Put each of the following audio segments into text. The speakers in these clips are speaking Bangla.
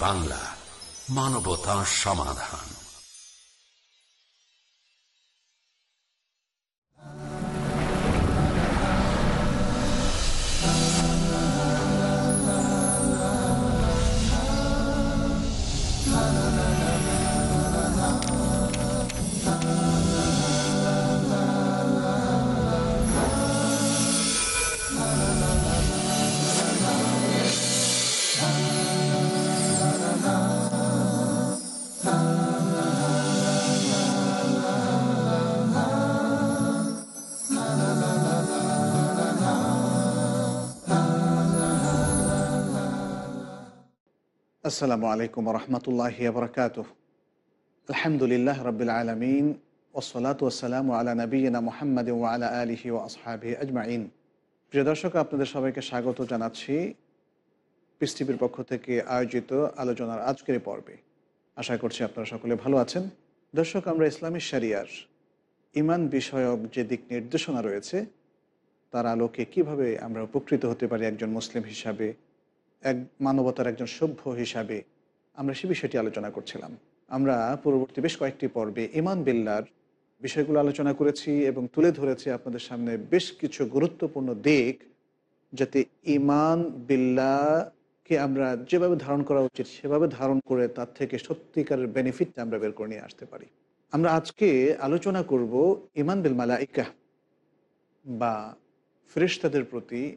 বাংলা মানবতা সমাধান। আসসালামু আলাইকুম রহমতুল্লাহ বরকাত আলহামদুলিল্লাহ রবিল আলমিন ওসলাত ওসালাম আলা নবীনা মোহাম্মদ আলা আলহি ও আসহাবি আজমাইন। প্রিয় দর্শক, আপনাদের সবাইকে স্বাগত জানাচ্ছি টিভির পক্ষ থেকে আয়োজিত আলোচনার আজকের পর্বে। আশা করছি আপনারা সকলে ভালো আছেন। দর্শক, আমরা ইসলামী শরিয়ার ইমান বিষয়ক যে দিক নির্দেশনা রয়েছে, তার আলোকে কীভাবে আমরা উপকৃত হতে পারি একজন মুসলিম হিসাবে এক মানবতার একজন সভ্য হিসাবে আমরা সে বিষয়টি আলোচনা করছিলাম। আমরা পূর্ববর্তী বেশ কয়েকটি পর্বে ইমান বিল্লার বিষয়গুলো আলোচনা করেছি এবং তুলে ধরেছি আপনাদের সামনে বেশ কিছু গুরুত্বপূর্ণ দিক যাতে ইমান বিল্লাকে আমরা যেভাবে ধারণ করা উচিত, সেভাবে ধারণ করে তার থেকে সত্যিকারের বেনিফিটটা আমরা বের করে নিয়ে আসতে পারি। আমরা আজকে আলোচনা করব ইমান বিল মালাইকা বা ফেরেশতাদের প্রতি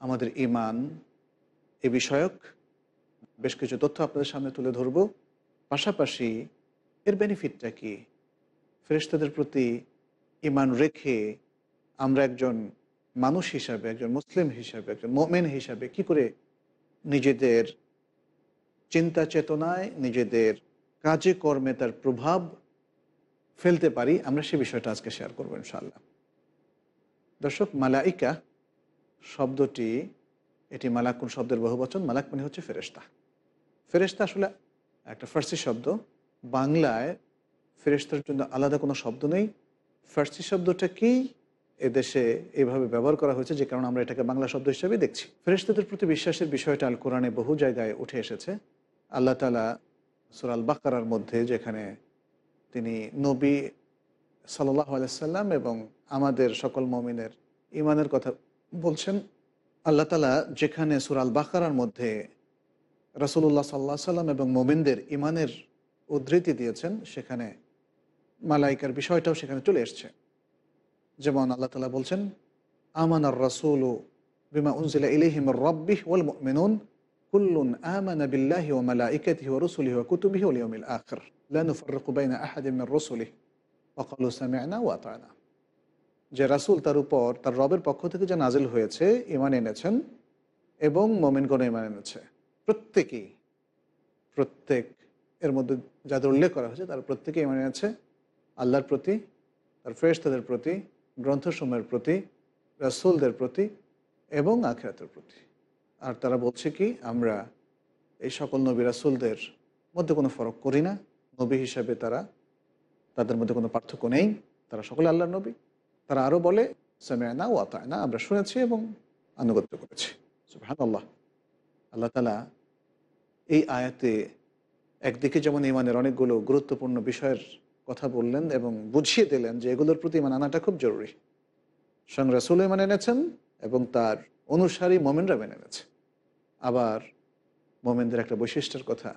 আমাদের ইমান এ বিষয়ক বেশ কিছু তথ্য আপনাদের সামনে তুলে ধরব। পাশাপাশি এর বেনিফিটটা কি? ফেরেশতাদের প্রতি ইমান রেখে আমরা একজন মানুষ হিসাবে, একজন মুসলিম হিসাবে, একজন মোমেন হিসাবে কি করে নিজেদের চিন্তা চেতনায়, নিজেদের কাজে কর্মে তার প্রভাব ফেলতে পারি, আমরা সে বিষয়টা আজকে শেয়ার করব ইনশাল্লাহ দর্শক, মালাইকা শব্দটি এটি মালাকুন শব্দের বহু বচন, মালাক মানে হচ্ছে ফেরেস্তা ফেরেস্তা আসলে একটা ফার্সি শব্দ। বাংলায় ফেরেস্তার জন্য আলাদা কোনো শব্দ নেই। ফার্সি শব্দটাকেই এদেশে এভাবে ব্যবহার করা হয়েছে যে কারণে আমরা এটাকে বাংলা শব্দ হিসেবে দেখছি। ফেরেস্তাদের প্রতি বিশ্বাসের বিষয়টা আল কোরআনে বহু জায়গায় উঠে এসেছে। আল্লাহ তালা সুরাল বাকারার মধ্যে যেখানে তিনি নবী সাল্লাহ আলাইসাল্লাম এবং আমাদের সকল মমিনের ইমানের কথা বলছেন আল্লাহ তালা যেখানে সুরাল বাকারার মধ্যে রসুল্লাহ সাল্লাহ সাল্লাম এবং মোমিনদের ইমানের উদ্ধৃতি দিয়েছেন, সেখানে মালাইকার বিষয়টাও সেখানে চলে এসছে। যেমন আল্লাহ তালা বলছেন, আমান আর রসুল বিমা উনজিলা ইলিহিম রব্বিহ ওয়াল মিনুন কুল্লুন আমানা বিল্লাহি ওয়া মালাইকাতিহি ওয়া রুসুলিহি ওয়া কুতুবিহি ওয়াল ইয়াউমিল আখির, লা নুফাররিকু বাইনা আহাদিন মির রুসুলিহি। ওয়া ক্বালু সামি'না ওয়া আতা'না। যে রাসুল তার উপর, তার রবের পক্ষ থেকে যে নাজিল হয়েছে ইমান এনেছেন এবং মোমেনগণ ইমান এনেছে। প্রত্যেকেই, প্রত্যেক, এর মধ্যে যাদের উল্লেখ করা হয়েছে, তার প্রত্যেকে ইমান এনেছে। আল্লাহর প্রতি, তার ফেরেশতাদের প্রতি, গ্রন্থসমূহের প্রতি, রাসুলদের প্রতি এবং আখেরাতের প্রতি। আর তারা বলছে কি, আমরা এই সকল নবী রাসুলদের মধ্যে কোনো ফরক করি না। নবী হিসাবে তারা, তাদের মধ্যে কোনো পার্থক্য নেই। তারা সকলে আল্লাহর নবী। তারা আরও বলে সামিয়ানা ও আতায়না আমরা শুনেছি এবং আনুগত্য করেছি। সুহান আল্লাহ আল্লাহ তালা এই আয়াতে একদিকে যেমন ইমানের অনেকগুলো গুরুত্বপূর্ণ বিষয়ের কথা বললেন এবং বুঝিয়ে দিলেন যে এগুলোর প্রতি ইমান আনাটা খুব জরুরি। সং রাসুল ইমান এনেছেন এবং তার অনুসারী মোমেনরা মেনে এনেছে। আবার মোমেনদের একটা বৈশিষ্ট্যের কথা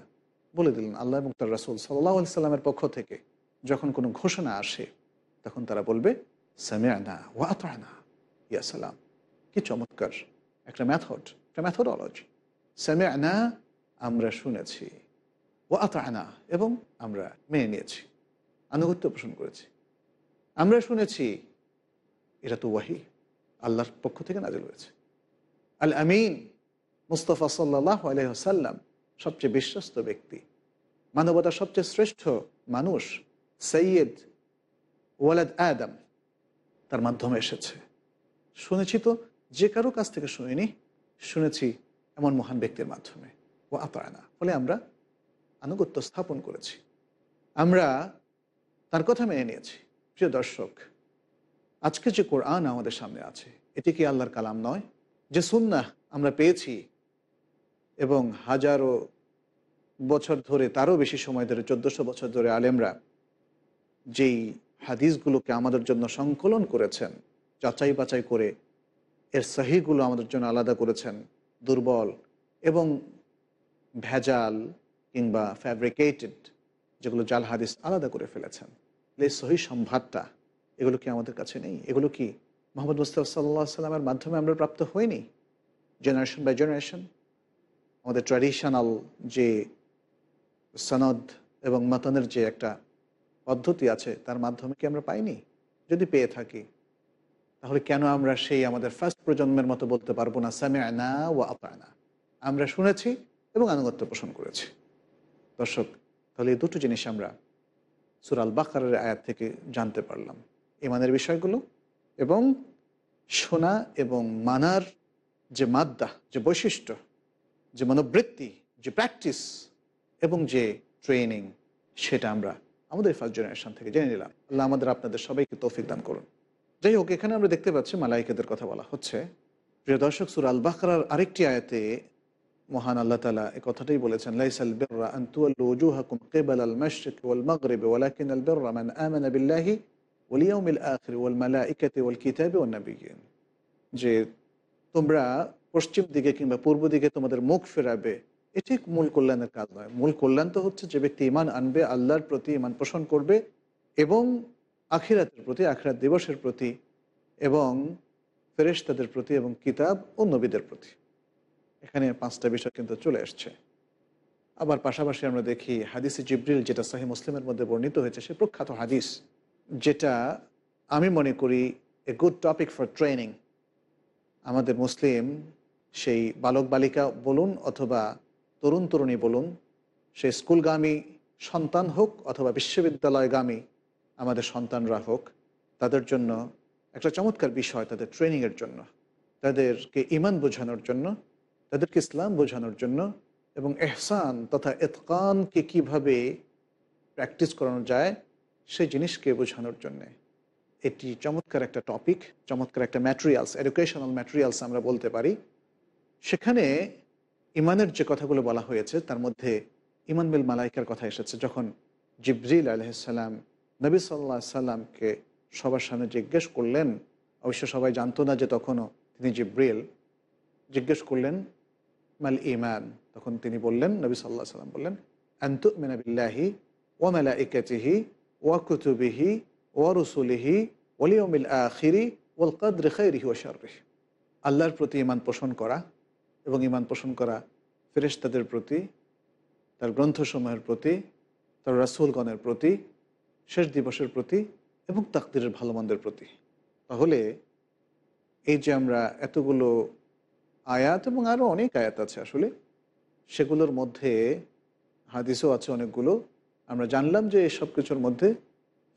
বলে দিলেন আল্লাহ এবং তার রাসুল সাল্লাহ সাল্লামের পক্ষ থেকে। যখন কোনো ঘোষণা আসে, তখন তারা বলবে সামিয়ানা ওয়াতানা ইয়া সালাম কি চমৎকার একটা ম্যাথড একটা ম্যাথোডলজি সামিয়ানা আমরা শুনেছি ওয়াতানা এবং আমরা মেনে নিয়েছি আনুগত্য পোষণ করেছি আমরা শুনেছি এটা তো ওয়াহি আল্লাহর পক্ষ থেকে নাজিল হয়েছে আল আমিন মুস্তফা সাল্লাহ আলহ্লাম সবচেয়ে বিশ্বস্ত ব্যক্তি মানবতার সবচেয়ে শ্রেষ্ঠ মানুষ সৈয়দ ওয়ালাদ আদম তার মাধ্যমে এসেছে। শুনেছি তো, যে কারও কাছ থেকে শুনিনি, শুনেছি এমন মহান ব্যক্তির মাধ্যমে। ও আপায়না ফলে আমরা আনুগত্য স্থাপন করেছি। আমরা তার কথা মেনে নিয়েছি। প্রিয় দর্শক, আজকে যে কোরআন আমাদের সামনে আছে, এটি কি আল্লাহর কালাম নয়? যে সুন্না আমরা পেয়েছি এবং হাজারো বছর ধরে, তারও বেশি সময় ধরে, চোদ্দোশো বছর ধরে আলেমরা যেই হাদিসগুলোকে আমাদের জন্য সংকলন করেছেন, যাচাই বাছাই করে এর সহিগুলো আমাদের জন্য আলাদা করেছেন, দুর্বল এবং ভেজাল কিংবা ফ্যাব্রিকেটেড যেগুলো জাল হাদিস আলাদা করে ফেলেছেন। এই সহি সম্ভারটা এগুলো কি আমাদের কাছে নেই? এগুলো কি মোহাম্মদ মুস্তাফা সাল্লাহ সাল্লামের মাধ্যমে আমরা প্রাপ্ত হইনি? জেনারেশন বাই জেনারেশন আমাদের ট্র্যাডিশনাল যে সনদ এবং মতনের যে একটা পদ্ধতি আছে, তার মাধ্যমে কি আমরা পাইনি? যদি পেয়ে থাকি, তাহলে কেন আমরা সেই আমাদের ফার্স্ট প্রজন্মের মতো বলতে পারব না সামে না ও আপায়না আমরা শুনেছি এবং আনুগত্য পোষণ করেছি। দর্শক, তাহলে এই দুটো জিনিস আমরা সুরাল বাকারের আয়াত থেকে জানতে পারলাম। ইমানের বিষয়গুলো এবং শোনা এবং মানার যে মাদ্দা, যে বৈশিষ্ট্য, যে মনোবৃত্তি, যে প্র্যাকটিস এবং যে ট্রেনিং সেটা আমরা আমাদের ফার্স্ট জেনারেশন থেকে, জেনে নিলাম। আল্লাহ আমাদের আপনাদের সবাইকে তৌফিক দান করুন। যাই হোক, এখানে আমরা দেখতে পাচ্ছি মালাইকেদের কথা বলা হচ্ছে। প্রিয় দর্শক, সুর আল বাকরার আরেকটি আয়াতে মহান আল্লাহ তালা এ কথাটাই বলেছেন যে তোমরা পশ্চিম দিকে কিংবা পূর্ব দিকে তোমাদের মুখ ফেরাবে এটি মূল কল্যাণের কাজ নয়। মূল কল্যাণ তো হচ্ছে যে ব্যক্তি ইমান আনবে, আল্লাহর প্রতি ইমান পোষণ করবে এবং আখিরাতের প্রতি, আখিরাত দিবসের প্রতি এবং ফেরেশতাদের প্রতি এবং কিতাব ও নবীদের প্রতি। এখানে পাঁচটা বিষয় কিন্তু চলে আসছে। আবার পাশাপাশি আমরা দেখি হাদিসে জিব্রিল, যেটা সাহি মুসলিমের মধ্যে বর্ণিত হয়েছে, সে প্রখ্যাত হাদিস, যেটা আমি মনে করি a good topic for training আমাদের মুসলিম সেই বালক বালিকা বলুন অথবা তরুণ তরুণী বলুন, সে স্কুলগামী সন্তান হোক অথবা বিশ্ববিদ্যালয়গামী আমাদের সন্তানরা হোক, তাদের জন্য একটা চমৎকার বিষয় তাদের ট্রেনিংয়ের জন্য, তাদেরকে ইমান বোঝানোর জন্য, তাদেরকে ইসলাম বোঝানোর জন্য এবং এহসান তথা এতকানকে কীভাবে প্র্যাকটিস করানো যায় সেই জিনিসকে বোঝানোর জন্যে। এটি চমৎকার একটা টপিক, চমৎকার একটা ম্যাটেরিয়ালস, এডুকেশনাল ম্যাটেরিয়ালস আমরা বলতে পারি। সেখানে ইমানের যে কথাগুলো বলা হয়েছে, তার মধ্যে ইমান বিল মালাইকার কথা এসেছে, যখন জিব্রিল আলহিসাল্লাম নবী সাল্লা সাল্লামকে সবার সামনে জিজ্ঞেস করলেন, অবশ্য সবাই জানতো না যে তখনও তিনি জিব্রিল, জিজ্ঞেস করলেন, মাল ইমান তখন তিনি বললেন, নবী সাল্লাহ সাল্লাম বললেন আন্তু মিনাবিল্লাহি ও মেলা ইকাচিহি ওয়া কুতুবিহি ওয়া রসুলিহি ওলিয়মিল আখিরি ওয়াল কাদ্র খৈরিহি ওয়াশারিহি আল্লাহর প্রতি ইমান পোষণ করা এবং ইমান পোষণ করা ফেরেশতাদের প্রতি, তার গ্রন্থসমূহের প্রতি, তার রাসুলগণের প্রতি, শেষ দিবসের প্রতি এবং তাকদিরের ভালো মন্দের প্রতি। তাহলে এই যে আমরা এতগুলো আয়াত এবং আরও অনেক আয়াত আছে আসলে, সেগুলোর মধ্যে হাদিসও আছে অনেকগুলো। আমরা জানলাম যে এসব কিছুর মধ্যে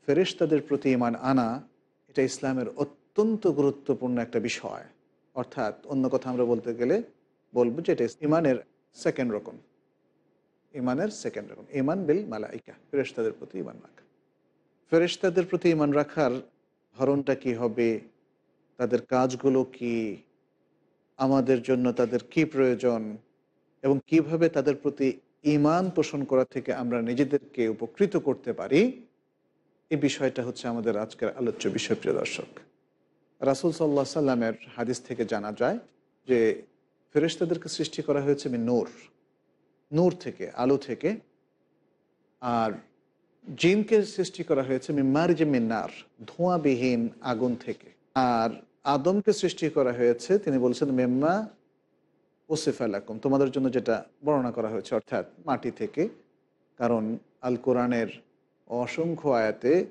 ফেরেশতাদের প্রতি ইমান আনা, এটা ইসলামের অত্যন্ত গুরুত্বপূর্ণ একটা বিষয়। অর্থাৎ অন্য কথা আমরা বলতে গেলে বলব যে এটা ইমানের সেকেন্ড রকম। ইমানের সেকেন্ড রকম। ইমান বিল মালাইকা, ফেরেশতাদের প্রতি ইমান রাখা। ফেরেশতাদের প্রতি ইমান রাখার ধরনটা কি হবে? তাদের কাজগুলো কি? আমাদের জন্য তাদের কি প্রয়োজন? এবং কীভাবে তাদের প্রতি ইমান পোষণ করা থেকে আমরা নিজেদেরকে উপকৃত করতে পারি? এই বিষয়টা হচ্ছে আমাদের আজকের আলোচ্য বিষয়, প্রিয় দর্শক। রাসুল সাল্লাহ সাল্লামের হাদিস থেকে জানা যায় যে ফেরেশতাদেরকে সৃষ্টি করা হয়েছে নূর। নূর থেকে, আলো থেকে। আর জিনকে সৃষ্টি করা হয়েছে মিম্মার যে মিন্নার ধোঁয়াবিহীন আগুন থেকে। আর আদমকে সৃষ্টি করা হয়েছে, তিনি বলছেন, মেম্মা ওসিফালাকুম তোমাদের জন্য যেটা বর্ণনা করা হয়েছে, অর্থাৎ মাটি থেকে। কারণ আল কোরআনের অসংখ্য আয়াতে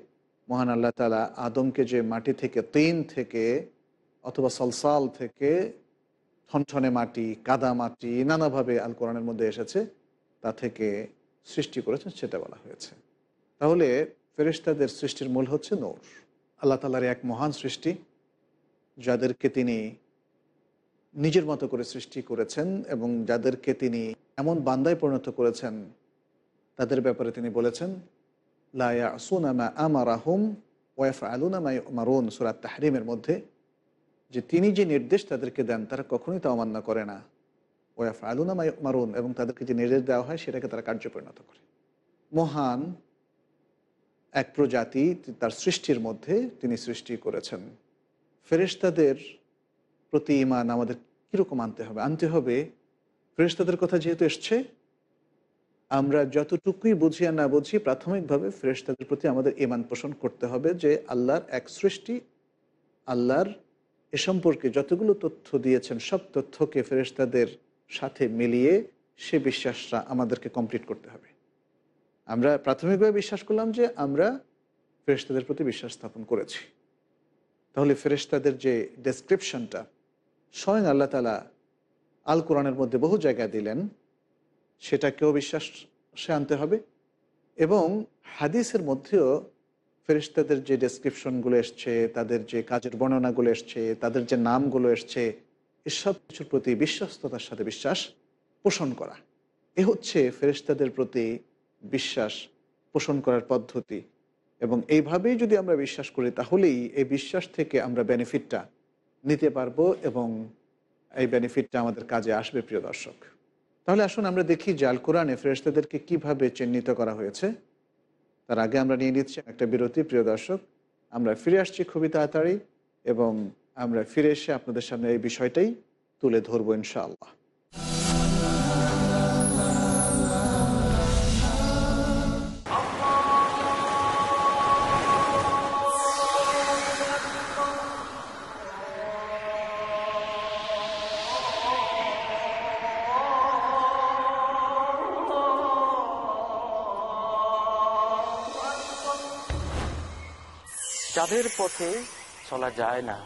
মহান আল্লাহ তালা আদমকে যে মাটি থেকে, তিন থেকে, অথবা সলসাল থেকে ঠনঠনে মাটি, কাদা মাটি, নানাভাবে আল কোরআনের মধ্যে এসেছে, তা থেকে সৃষ্টি করেছেন সেটা বলা হয়েছে। তাহলে ফেরেশতাদের সৃষ্টির মূল হচ্ছে নূর। আল্লাহ তালার এক মহান সৃষ্টি, যাদেরকে তিনি নিজের মতো করে সৃষ্টি করেছেন এবং যাদেরকে তিনি এমন বান্দায় পরিণত করেছেন, তাদের ব্যাপারে তিনি বলেছেন লায়া সুনামা আমারাহুম ওয়াফ আলুনামা মারুন সুরাত তাহরিমের মধ্যে। যে তিনি যে নির্দেশ তাদেরকে দেন, তারা কখনোই তা অমান্য করে না। ওয়াফ আলুনা মারুন এবং তাদেরকে যে নির্দেশ দেওয়া হয়, সেটাকে তারা কার্য পরিণত করে। মহান এক প্রজাতি তার সৃষ্টির মধ্যে তিনি সৃষ্টি করেছেন। ফেরেশতাদের প্রতি ইমান আমাদের কীরকম আনতে হবে? আনতে হবে, ফেরেশতাদের কথা যেহেতু এসছে, আমরা যতটুকুই বুঝি আর না বুঝি, প্রাথমিকভাবে ফেরেশতাদের প্রতি আমাদের ইমান পোষণ করতে হবে যে আল্লাহর এক সৃষ্টি, আল্লাহর এ সম্পর্কে যতগুলো তথ্য দিয়েছেন, সব তথ্যকে ফেরেশতাদের সাথে মিলিয়ে সে বিশ্বাসটা আমাদেরকে কমপ্লিট করতে হবে। আমরা প্রাথমিকভাবে বিশ্বাস করলাম যে আমরা ফেরেশতাদের প্রতি বিশ্বাস স্থাপন করেছি। তাহলে ফেরেশতাদের যে ডেসক্রিপশনটা স্বয়ং আল্লাহ তালা আল কোরআনের মধ্যে বহু জায়গায় দিলেন, সেটাকেও বিশ্বাসে আনতে হবে এবং হাদিসের মধ্যেও ফেরিস্তাদের যে ডেসক্রিপশনগুলো এসছে, তাদের যে কাজের বর্ণনাগুলো এসছে, তাদের যে নামগুলো এসছে, এসব কিছুর প্রতি বিশ্বস্ততার সাথে বিশ্বাস পোষণ করা। এ হচ্ছে ফেরিস্তাদের প্রতি বিশ্বাস পোষণ করার পদ্ধতি। এবং এইভাবেই যদি আমরা বিশ্বাস করি, তাহলেই এই বিশ্বাস থেকে আমরা বেনিফিটটা নিতে পারব এবং এই বেনিফিটটা আমাদের কাজে আসবে, প্রিয় দর্শক। তাহলে আসুন আমরা দেখি আল কোরআনে ফেরেস্তাদেরকে কীভাবে চিহ্নিত করা হয়েছে। তার আগে আমরা নিয়ে নিচ্ছি একটা বিরতি, প্রিয় দর্শক। আমরা ফিরে আসছি খুবই তাড়াতাড়ি এবং আমরা ফিরে এসে আপনাদের সামনে এই বিষয়টাই তুলে ধরবো ইনশাআল্লাহ। তাদের পথে চলা যায় না।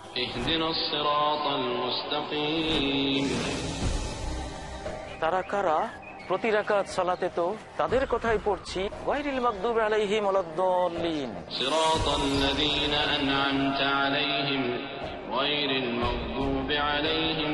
তারা কারা? প্রতি কাজ চলাতে তো তাদের কথাই পড়ছি। গায়রিল মাগদুব আলাইহিম ওয়ালাদ-দাল্লিন সিরাতাল লাযীনা আন'আমতা আলাইহিম গায়রিল মাগদুব আলাইহিম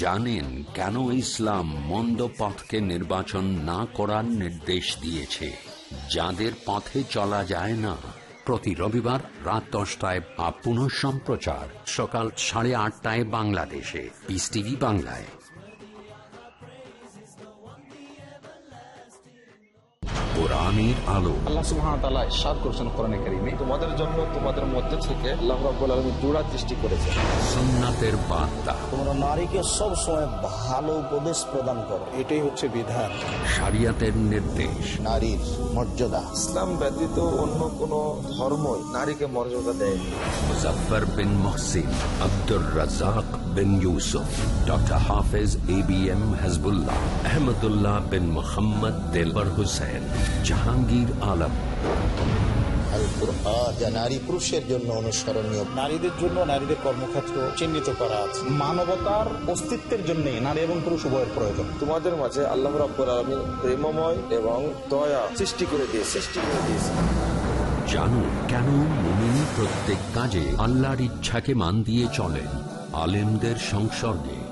জানেন কেন ইসলাম মন্দ পথকে নির্বাচন না করার নির্দেশ দিয়েছে। যাদের পথে চলা যায় না। প্রতি রবিবার রাত দশটায় বা পুনঃ সম্প্রচার সকাল সাড়ে আটটায় বাংলাদেশে। পিস টিভি বাংলায়। কোরআনের আলো। আল্লাহ কোরআনে কারীমে তোমাদের জন্য তোমাদের মধ্যে থেকে আল্লাহ রাব্বুল আলামিন জোড়া সৃষ্টি করেছেন। সুন্নাতের বার্তা। তোমরা নারীকে সব সময় ভালো উপদেশ প্রদান করো। এটাই হচ্ছে বিধান। শরিয়াতের নির্দেশ। নারীর মর্যাদা। ইসলাম ব্যতীত অন্য কোন ধর্ম নারীকে মর্যাদা দেয়নি। Muzaffar bin Mohsin Abdur Razzaq bin Yusuf doctor Hafez A B M Hasbullah Ahmadullah bin Mohammad Delwar Hossain Jahangir Alam. Al Quran যা নারী পুরুষের জন্য অনুসরণীয়। নারীদের জন্য নারীদের কর্মক্ষেত্র চিহ্নিত করা আছে। মানবতার অস্তিত্বের জন্য নারী এবং পুরুষ উভয়ের প্রয়োজন। তোমাদের মাঝে আল্লাহ রাব্বুল আলামিন প্রেমময় এবং দয়া সৃষ্টি করে দিয়ে সৃষ্টি করে দিয়েছে। জানুন কেন মুমিন প্রত্যেক কাজে আল্লাহর ইচ্ছাকে মান দিয়ে চলেন আলেমদের সংসর্গে।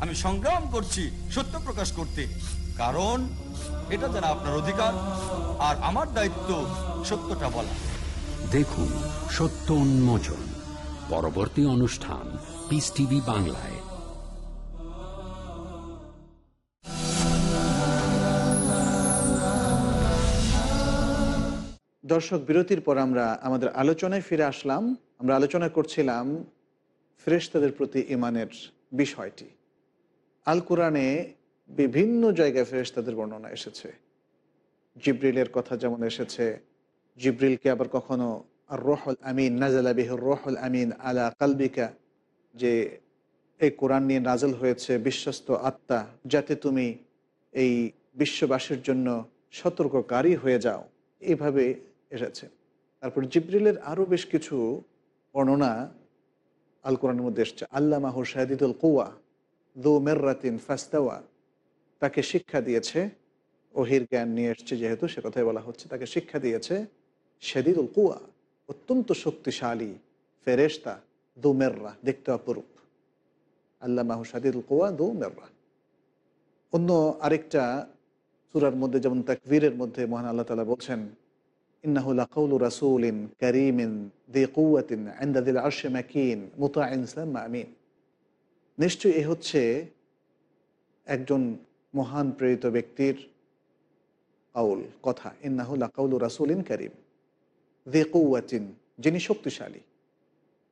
আমি সংগ্রাম করছি সত্য প্রকাশ করতে। কারণ এটা যেন আপনার অধিকার আর আমার দায়িত্ব সত্যটা বলা। দেখুন সত্য উন্মোচন পরবর্তী অনুষ্ঠান পিস টিভি বাংলায়। দর্শক বিরতির পর আমরা আমাদের আলোচনায় ফিরে আসলাম। আমরা আলোচনা করছিলাম ফেরেশতাদের প্রতি ইমানের বিষয়টি। আল কোরআনে বিভিন্ন জায়গায় ফেরেশতাদের বর্ণনা এসেছে। জিব্রিলের কথা যেমন এসেছে, জিব্রিলকে আবার কখনো রোহল আমিন নাজালা বিহুর রোহল আমিন আলা কালবিকা, যে এই কোরআন নিয়ে নাজল হয়েছে বিশ্বস্ত আত্মা, যাতে তুমি এই বিশ্ববাসীর জন্য সতর্ককারী হয়ে যাও এইভাবে এসেছে। তারপর জিব্রিলের আরও বেশ কিছু বর্ণনা আল কোরআনের মধ্যে এসছে। আল্লাহ মাহুর শাহিদুল কুয়া দু মেররাতিন ফাস্তাওয়া। তাকে শিক্ষা দিয়েছে, ওহির জ্ঞান নিয়ে এসছে যেহেতু, সে কথাই বলা হচ্ছে, তাকে শিক্ষা দিয়েছে শাদিদুল কুয়া, অত্যন্ত শক্তিশালী ফেরেশতা দু মেররা, দেখতে অপরূপ। আল্লাহ মাহু শাদিদুল কুয়া দু মেররা। অন্য আরেকটা সুরার মধ্যে, যেমন তাকবীরের মধ্যে মহান আল্লাহ তালা বলছেন ইন্নাহুল কৌলু রাসুলিন করিমিন দি কৌয়াতিন আমিন। নিশ্চয়ই এ হচ্ছে একজন মহান প্রেরিত ব্যক্তির কাউল, কথা। ইন্নাহুল কাউলু রাসুলিন করিম। দি কৌয়াতিন যিনি শক্তিশালী।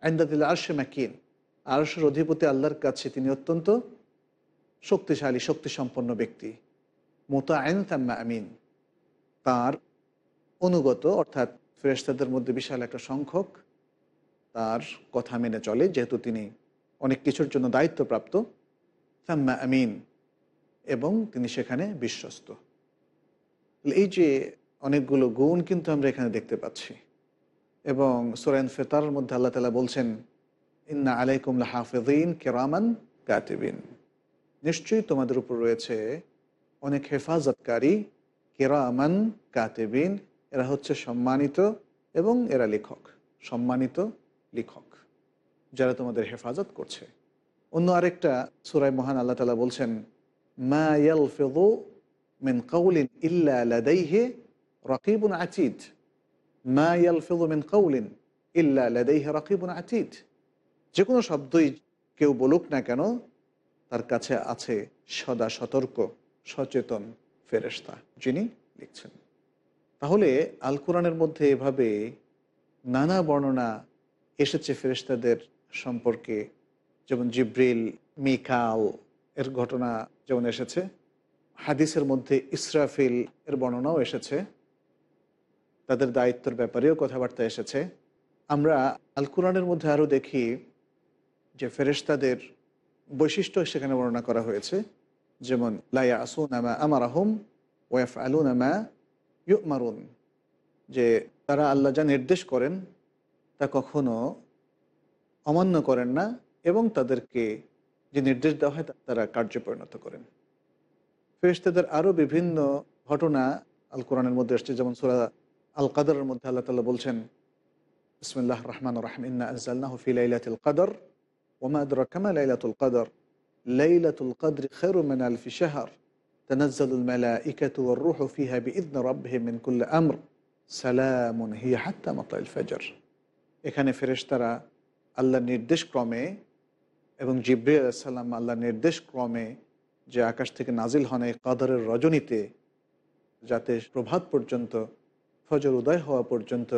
আন্দাদিল আরশে মাকিন। আরশের অধিপতি আল্লাহর কাছে তিনি অত্যন্ত শক্তিশালী, শক্তিসম্পন্ন ব্যক্তি। মোতায়েন তাম্মা আমিন। তার অনুগত, অর্থাৎ ফেরেস্তাদের মধ্যে বিশাল একটা সংখ্যক, তার কথা মেনে চলে, যেহেতু তিনি অনেক কিছুর জন্য দায়িত্বপ্রাপ্ত তাম্মা আমিন, এবং তিনি সেখানে বিশ্বস্ত। এই যে অনেকগুলো গুণ কিন্তু আমরা এখানে দেখতে পাচ্ছি। এবং সোরেন ফেতার মধ্যে আল্লাহ তালা বলছেন, ইন্না আলাইকুম হাফেদিন কেরামান কাতিবিন। নিশ্চয়ই তোমাদের উপর রয়েছে অনেক হেফাজতকারী কেরামান কাতেবিন। এরা হচ্ছে সম্মানিত এবং এরা লেখক, সম্মানিত লেখক। যারা তোমাদের হেফাজত করছে। অন্য আরেকটা সুরাই মহান আল্লাহ তালা বলছেন, মা মিন মা মিন ইল্লা যে কোনো শব্দই কেউ বলুক না কেন, তার কাছে আছে সদা সতর্ক, সচেতন ফেরেস্তা যিনি লিখছেন। তাহলে আল কোরআনের মধ্যে এভাবে নানা বর্ণনা এসেছে ফেরেস্তাদের সম্পর্কে, যেমন জিব্রিল, মিকাল, এর ঘটনা যেমন এসেছে, হাদিসের মধ্যে ইসরাফিল এর বর্ণনাও এসেছে, তাদের দায়িত্বের ব্যাপারেও কথাবার্তা এসেছে। আমরা আল কোরআনের মধ্যে আরও দেখি যে ফেরেশতাদের বৈশিষ্ট্য সেখানে বর্ণনা করা হয়েছে, যেমন লাইয়া আসুন আমা আমার আহম ওয়াফ আলুন আমা ইউ মারুন যে তারা আল্লাহ যা নির্দেশ করেন তা কখনো অমান্য করেন না এবং তাদেরকে যে নির্দেশ দেওয়া হয় তারা কার্যে পরিণত করেন। ফেরিস্তাদের আরও বিভিন্ন ঘটনা আল কোরআনের মধ্যে এসছে যেমন সুরা আল কাদরের মধ্যে আল্লাহ তালা বলছেন ইসমুল্লাহ রহমান রাহমিন্না আজাল্লাহ ফিলাইলাতুল কাদর ওমাদ রকমা লাইলাতুল কাদর লাইলাতুল কাদর খেরুমেন আল ফিশাহর তনজ্জালুল মেলা ইকাতু রুহ ফিহা বি ইদন রব্হে মিন কুল্লা আমর, সালামুন হিয়া হাত্তা ফেজর। এখানে ফেরেশতারা আল্লাহর নির্দেশ ক্রমে এবং জিব্রিল আলাইসাল্লাম আল্লাহর নির্দেশ ক্রমে যে আকাশ থেকে নাজিল হন এই কাদরের রজনীতে, যাতে প্রভাত পর্যন্ত, ফজর উদয় হওয়া পর্যন্ত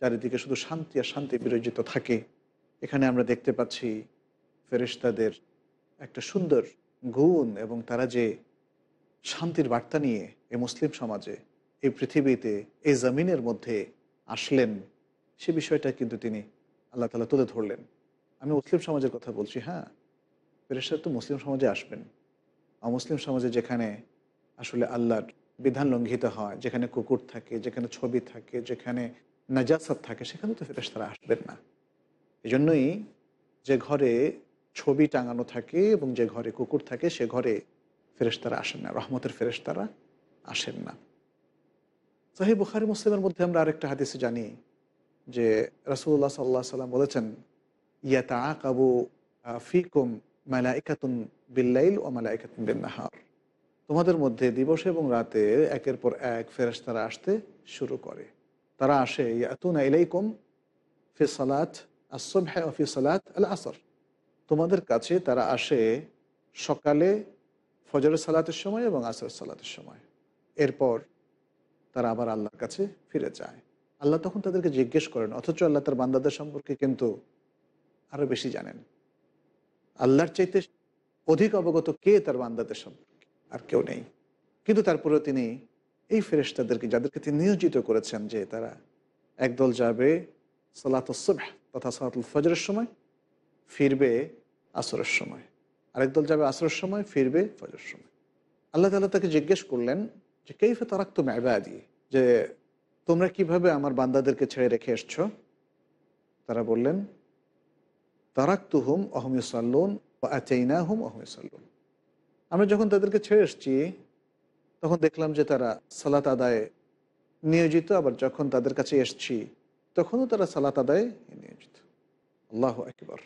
চারিদিকে শুধু শান্তি আর শান্তি বিরজিত থাকে। এখানে আমরা দেখতে পাচ্ছি ফেরেশতাদের একটা সুন্দর গুণ এবং তারা যে শান্তির বার্তা নিয়ে এই মুসলিম সমাজে, এই পৃথিবীতে, এই জমিনের মধ্যে আসলেন, সে বিষয়টা কিন্তু তিনি আল্লাহ তালা তুলে ধরলেন। আমি মুসলিম সমাজের কথা বলছি হ্যাঁ। ফেরেশতা তো মুসলিম সমাজে আসবেন। অমুসলিম সমাজে যেখানে আসলে আল্লাহর বিধান লঙ্ঘিত হয়, যেখানে কুকুর থাকে, যেখানে ছবি থাকে, যেখানে নাজাসাত থাকে, সেখানে তো ফেরেশতারা আসবেন না। এজন্যই যে ঘরে ছবি টাঙানো থাকে এবং যে ঘরে কুকুর থাকে, সে ঘরে ফেরেশতারা আসেন না, রহমতের ফেরেশতারা আসেন না। সাহি বুখারি মুসলিমের মধ্যে আমরা আরেকটা হাদিসে জানি যে রাসুল্লাহ সাল্লাহ সাল্লাম বলেছেন ইয়াতা আকাবু ফিকুম মালাইকাতুন বিল্লাইল ও মালা মালাইকাতুন বিন্নাহার। তোমাদের মধ্যে দিবস এবং রাতে একের পর এক ফেরেশতারা আসতে শুরু করে। তারা আসে, ইয়াতুনা ইলাইকুম ফি সালাত আসবহ ও ফি সালাত আল আসর তোমাদের কাছে তারা আসে সকালে ফজরের সালাতের সময় এবং আসরের সালাতের সময়। এরপর তারা আবার আল্লাহর কাছে ফিরে যায়। আল্লাহ তখন তাদেরকে জিজ্ঞেস করেন, অথচ আল্লাহ তার বান্দাদের সম্পর্কে কিন্তু আরও বেশি জানেন। আল্লাহর চাইতে অধিক অবগত কে তার বান্দাদের সম্পর্কে? আর কেউ নেই। কিন্তু তারপরেও তিনি এই ফেরেশতাদেরকে, যাদেরকে তিনি নিয়োজিত করেছেন যে তারা একদল যাবে সালাতুসুবহ তথা সলাতুল ফজরের সময়, ফিরবে আসরের সময়। আরেক দল যাবে আসরের সময়, ফিরবে ফজরের সময়। আল্লাহ তালা তাকে জিজ্ঞেস করলেন যে, কেইফে তারাক তো মেবাদি যে তোমরা কীভাবে আমার বান্দাদেরকে ছেড়ে রেখে এসছো? তারা বললেন তারাক তু হুম অহমিসাল্লুন ও আচাইনা হুম অহমিসাল্লুন আমরা যখন তাদেরকে ছেড়ে এসছি, তখন দেখলাম যে তারা সালাত আদায়ে নিয়োজিত, আবার যখন তাদের কাছে এসছি, তখনও তারা সালাত আদায়ে নিয়োজিত। আল্লাহ একবার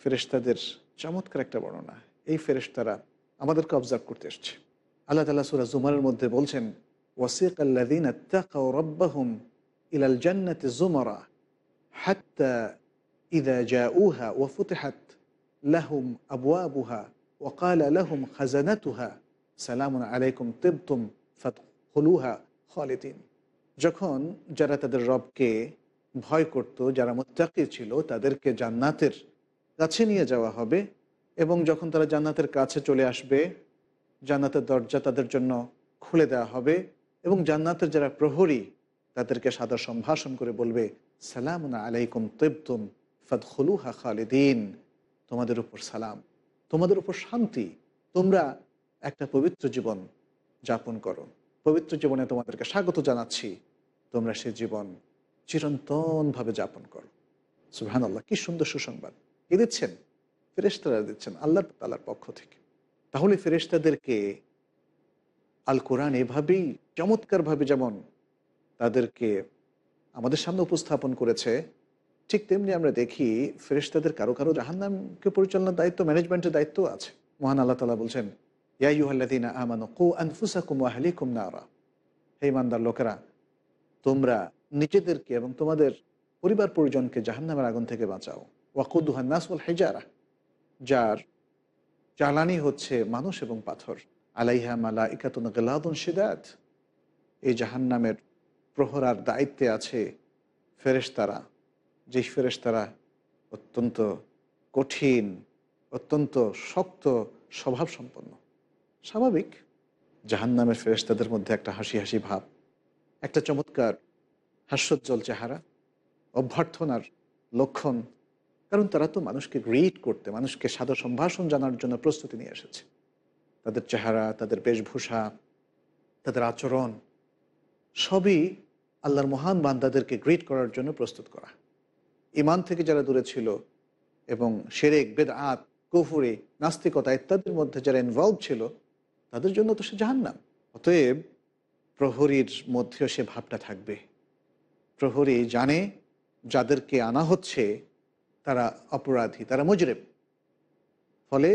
ফেরেশতাদের চমৎকার একটা বর্ণনা। এই ফেরেশতারা আমাদেরকে অবজার্ভ করতে এসছে। আল্লাহ তালা সুরা জুমারের মধ্যে বলছেন ওয়াসিক আল্লাদিন রব্বাহুম ইলাল জান্নাতে জুমরা হাত্তা ইদা জাউহা ওয়াফুতহাত লাহুম আবওয়াবুহা ওয়াকাল লাহুম খাজানাতুহা সালামুন আলাইকুম তিবতুম ফাতখুলুহা খালিদিন যখন যারা তাদের রবকে ভয় করত, যারা মোত্তাকি ছিল, তাদেরকে জান্নাতের কাছে নিয়ে যাওয়া হবে এবং যখন তারা জান্নাতের কাছে চলে আসবে, জান্নাতের দরজা তাদের জন্য খুলে দেওয়া হবে। এবং জান্নাতের যারা প্রহরী, তাদেরকে সাদা সম্ভাষণ করে বলবে সালাম আলাইকুম তৈবতুম ফদখলুহা খালিদিন। তোমাদের উপর সালাম, তোমাদের উপর শান্তি। তোমরা একটা পবিত্র জীবন যাপন করো। পবিত্র জীবনে তোমাদেরকে স্বাগত জানাচ্ছি। তোমরা সে জীবন চিরন্তনভাবে যাপন করো। সুহান আল্লাহ কি সুন্দর সুসংবাদ। কে দিচ্ছেন? ফেরেশতারা দিচ্ছেন আল্লাহ তালার পক্ষ থেকে। তাহলে ফেরেশতাদেরকে আল কোরআন এভাবেই চমৎকারভাবে যেমন তাদেরকে আমাদের সামনে উপস্থাপন করেছে, ঠিক তেমনি আমরা দেখি ফেরেশতাদের কারও কারও জাহান্নামকে পরিচালনার দায়িত্ব, ম্যানেজমেন্টের দায়িত্ব আছে। মহান আল্লাহ তালা বলছেন ইমানদার লোকেরা, তোমরা নিজেদেরকে এবং তোমাদের পরিবার পরিজনকে জাহান্নামের আগুন থেকে বাঁচাও। ওয়াকুদ্দুহান নাসুল হেজারা, যার জ্বালানি হচ্ছে মানুষ এবং পাথর। আলাইহা মালা ইকাতুন গেলাদুন সিদাত এই জাহান্নামের প্রহরার দায়িত্বে আছে ফেরেশতারা। যে ফেরেশতারা অত্যন্ত কঠিন, অত্যন্ত শক্ত স্বভাব সম্পন্ন স্বাভাবিক, জাহান্নামের ফেরেশতাদের মধ্যে একটা হাসি হাসি ভাব, একটা চমৎকার হাস্যোজ্জ্বল চেহারা অভ্যর্থনার লক্ষণ। কারণ তারা তো মানুষকে গ্রিট করতে, মানুষকে সাদর সম্ভাষণ জানার জন্য প্রস্তুতি নিয়ে এসেছে। তাদের চেহারা, তাদের বেশভূষা, তাদের আচরণ, সবই আল্লাহর মহান বান্দাদেরকে গ্রিট করার জন্য প্রস্তুত করা। ইমান থেকে যারা দূরে ছিল এবং সেরেক বেদ আত কুফুরি, নাস্তিকতা ইত্যাদির মধ্যে যারা ইনভলভ ছিল, তাদের জন্য তো সে জাহান্নাম। অতএব প্রহরীর মধ্যেও সে ভাবটা থাকবে। প্রহরী জানে যাদেরকে আনা হচ্ছে তারা অপরাধী, তারা মজরেব ফলে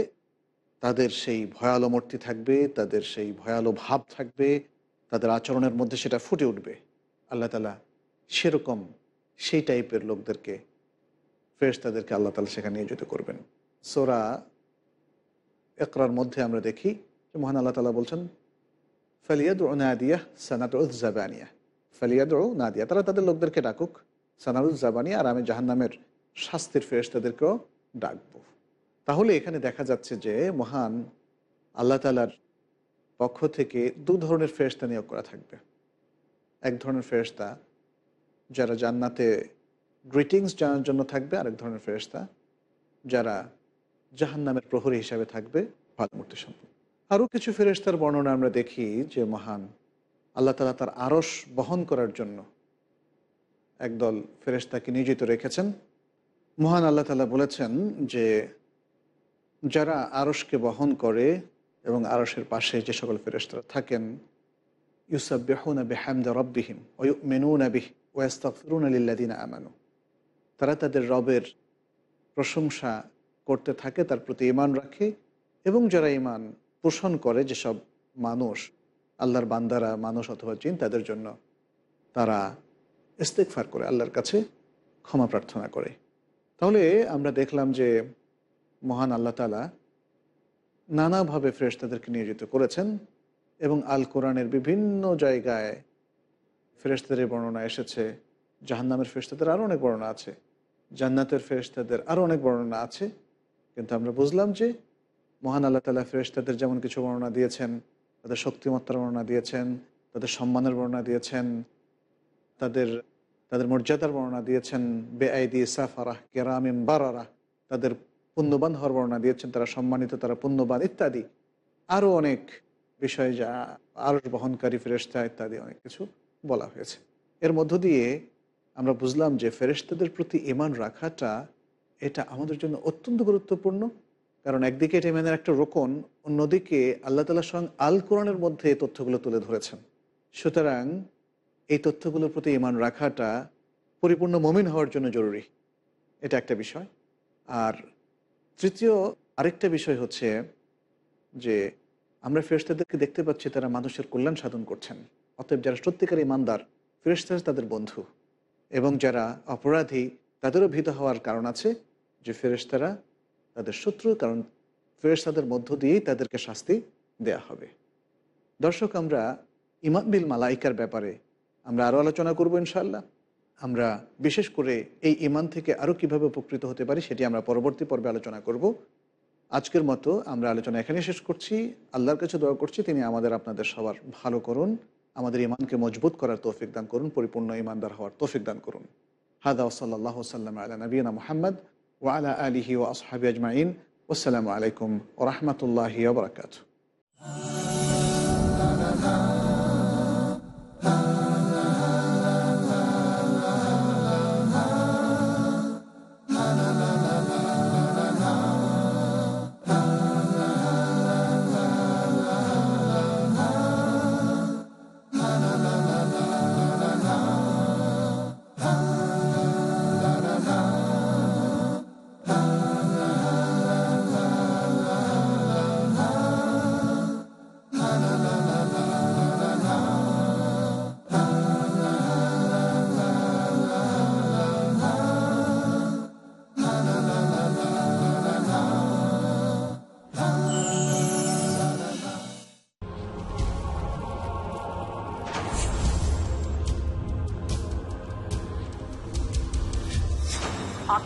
তাদের সেই ভয়ালো মূর্তি থাকবে, তাদের সেই ভয়ালো ভাব থাকবে, তাদের আচরণের মধ্যে সেটা ফুটে উঠবে। আল্লাহ তালা সেরকম সেই টাইপের লোকদেরকে ফ্রেশ তাদেরকে আল্লাহ তালা সেখানে নিয়োজিত করবেন। সোরা একরার মধ্যে আমরা দেখি যে মহান আল্লাহ তালা বলছেন ফালিয়াদ নাদিয়া সানাত জাবানিয়া ফালিয়াদ নাদিয়া, তারা তাদের লোকদেরকে ডাকুক সানারুজ জাবানিয়া আর আমি জাহান্নামের শাস্তির ফেরেস্তাদেরকেও ডাকবো। তাহলে এখানে দেখা যাচ্ছে যে মহান আল্লাহ তালার পক্ষ থেকে দু ধরনের ফেরেস্তা নিয়োগ করা থাকবে। এক ধরনের ফেরেস্তা যারা জান্নাতে গ্রিটিংস জানার জন্য থাকবে, আরেক ধরনের ফেরেস্তা যারা জাহান্নামের প্রহরী হিসাবে থাকবে ভালমূর্তি সম্পন্ন। আরও কিছু ফেরেস্তার বর্ণনা আমরা দেখি যে মহান আল্লাহ তালা তার আরস বহন করার জন্য একদল ফেরেস্তাকে নিয়োজিত রেখেছেন। মহান আল্লাহ তালা বলেছেন যে যারা আরসকে বহন করে এবং আরসের পাশে যে সকল ফেরেস্তারা থাকেন ইউসাব বেহুনা বেহামদা রব্বিহিম ওয়ু মেনুনা বিহ ওয়াস্তাফরুন আলিল্লাদিন আমানু। তারা তাদের রবের প্রশংসা করতে থাকে, তার প্রতি ইমান রাখে এবং যারা ইমান পোষণ করে যেসব মানুষ, আল্লাহর বান্দারা, মানুষ অথবা জিন, তাদের জন্য তারা ইস্তেকফার করে, আল্লাহর কাছে ক্ষমা প্রার্থনা করে। তাহলে আমরা দেখলাম যে মহান আল্লাহ তালা নানাভাবে ফেরেশতাদেরকে নিয়োজিত করেছেন এবং আল কোরআনের বিভিন্ন জায়গায় ফেরেশতাদের বর্ণনা এসেছে। জাহান্নামের ফেরেশতাদের আরও অনেক বর্ণনা আছে। জান্নাতের ফেরেশতাদের আরও অনেক বর্ণনা আছে। কিন্তু আমরা বুঝলাম যে মহান আল্লাহ তালা ফেরেশতাদের যেমন কিছু বর্ণনা দিয়েছেন, তাদের শক্তিমত্তার বর্ণনা দিয়েছেন, তাদের সম্মানের বর্ণনা দিয়েছেন, তাদের তাদের মর্যাদার বর্ণনা দিয়েছেন। বেআইদি সাফারাহ কেরামিম বারারা তাদের পুণ্যবান হওয়ার বর্ণনা দিয়েছেন, তারা সম্মানিত, তারা পুণ্যবান, ইত্যাদি। আরও অনেক বিষয় যা আরও বহনকারী ফেরেস্তা ইত্যাদি অনেক কিছু বলা হয়েছে। এর মধ্য দিয়ে আমরা বুঝলাম যে ফেরেস্তাদের প্রতি ইমান রাখাটা, এটা আমাদের জন্য অত্যন্ত গুরুত্বপূর্ণ। কারণ একদিকে এটা ইমানের একটা রোকন, অন্যদিকে আল্লাহ তালা স্বয়ং আল কোরআনের মধ্যে এই তথ্যগুলো তুলে ধরেছেন। সুতরাং এই তথ্যগুলোর প্রতি ইমান রাখাটা পরিপূর্ণ মমিন হওয়ার জন্য জরুরি। এটা একটা বিষয়। আর তৃতীয় আরেকটা বিষয় হচ্ছে যে আমরা ফেরেস্তাদেরকে দেখতে পাচ্ছি তারা মানুষের কল্যাণ সাধন করছেন। অতএব যারা সত্যিকার ইমানদার ফেরেস্তা তাদের বন্ধু এবং যারা অপরাধী তাদেরও ভীত হওয়ার কারণ আছে যে ফেরেস্তারা তাদের শত্রু, কারণ ফেরেস্তাদের মধ্য দিয়েই তাদেরকে শাস্তি দেয়া হবে। দর্শক, আমরা ইমান বিল মালাইকার ব্যাপারে আমরা আরও আলোচনা করব ইনশাল্লাহ আমরা বিশেষ করে এই ইমান থেকে আরও কীভাবে উপকৃত হতে পারি সেটি আমরা পরবর্তী পর্বে আলোচনা করব। আজকের মতো আমরা আলোচনা এখানে শেষ করছি। আল্লাহর কাছে দোয়া করছি তিনি আমাদের আপনাদের সবার ভালো করুন, আমাদের ইমানকে মজবুত করার তৌফিক দান করুন, পরিপূর্ণ ইমানদার হওয়ার তৌফিক দান করুন। হাদা ওসল্লাহ সাল্লাম আলা নবীনা মোহাম্মদ ওয়ালা আলিহি ও আসহাবি আজমাইন। আসসালামু আলাইকুম ওরহমতুল্লাহি ওবরাকাতু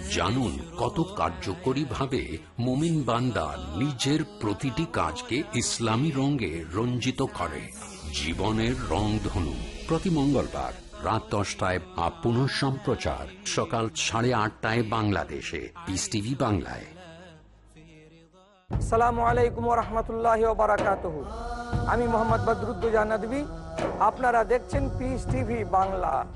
জানুন কত কার্যকরীভাবে মোমিন বান্দা নিজের প্রতিটি কাজকে ইসলামী রঙে রঞ্জিত করে। জীবনের রংধনু প্রতি মঙ্গলবার রাত দশটায় বা সম্প্রচার সকাল সাড়ে আটটায় বাংলাদেশে। পিস টিভি বাংলায়। সালামু আলাইকুম রহমতুল্লাহ বারাকাত আমি মোহাম্মদ বদরুদ্দুজা নদী আপনারা দেখছেন পিস টিভি বাংলা।